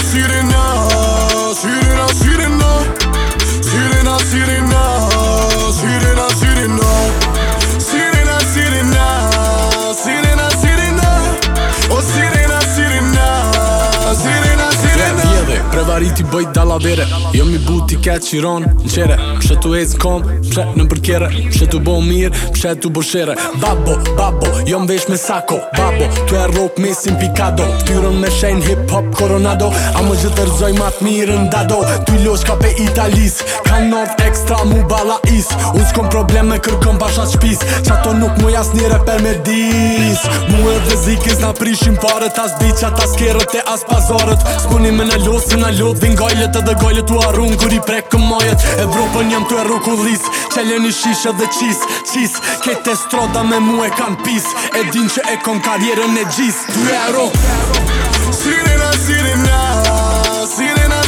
sirena, sirena, sirena. arriti bëj dala vere Jo mi bu ti ketë qiron në qere Pshet tu ec kom, pshet në përkjere Pshet tu bo mirë, pshet tu bo shere Babo, babo, jo më vesh me sako Babo, tu e rop me sim pikado Ftyrën me shenë hip hop koronado A më gjithë të rëzoj mat mirë në dado Ty losh ka pe italis Ka nof ekstra mu bala is Unë s'kom problem me kërkëm pasha shpis Qato nuk mu jas një reper me dis Mu e dhe zikis na prishim pare Tas bicja, tas kerët e as pazarët S'puni me në në plot vin gajlet edhe gajlet u arrun kur i prek këmajet e vropën jam të e rukullis qelen i shisha dhe qis qis kete stroda me mu e kan pis e din që e kon karjerën e gjis të arru sirena sirena sirena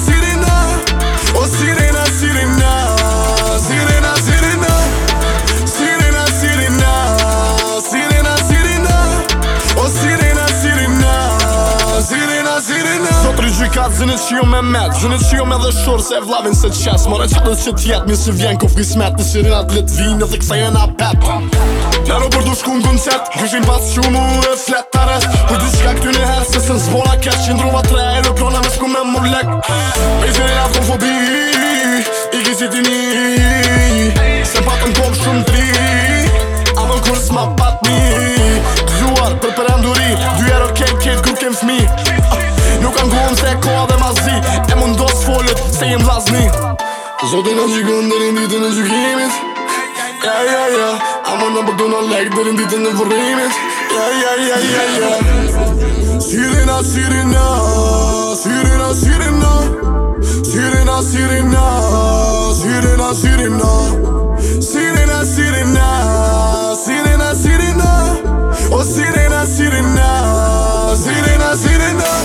gratë zinit që ju me metë Zinit që ju me dhe shurë se e vlavin se qes Mare qëtës që tjetë mi si vjen ku fri smetë Në sirinat lit vinë Në dhe kësa jena petë Pjaro për du shku në koncert Gjëshin pas që mu e flet të rest Për di qka këty një herë se se në zbona kesh Qëndruva tre e lukrona me shku me mullek i e jafton fobi I gizit i një Se patën kom shumë tri Amën kur s'ma pat mi Gjuar për për enduri Dujer o okay, kejt kejt Mam seko, ale ma zi Emon dos folët, se jem vlazni Zotin a gjikon dherin ditën e gjykimit Ja, ja, ja Ama në përdojnë a lek dherin ditën e vërrimit Ja, ja, ja, ja, ja Sirena, sirena Sirena, sirena Sirena, sirena Sirena, sirena Sirena, sirena Sirena, sirena O oh, sirena, sirena Sirena, sirena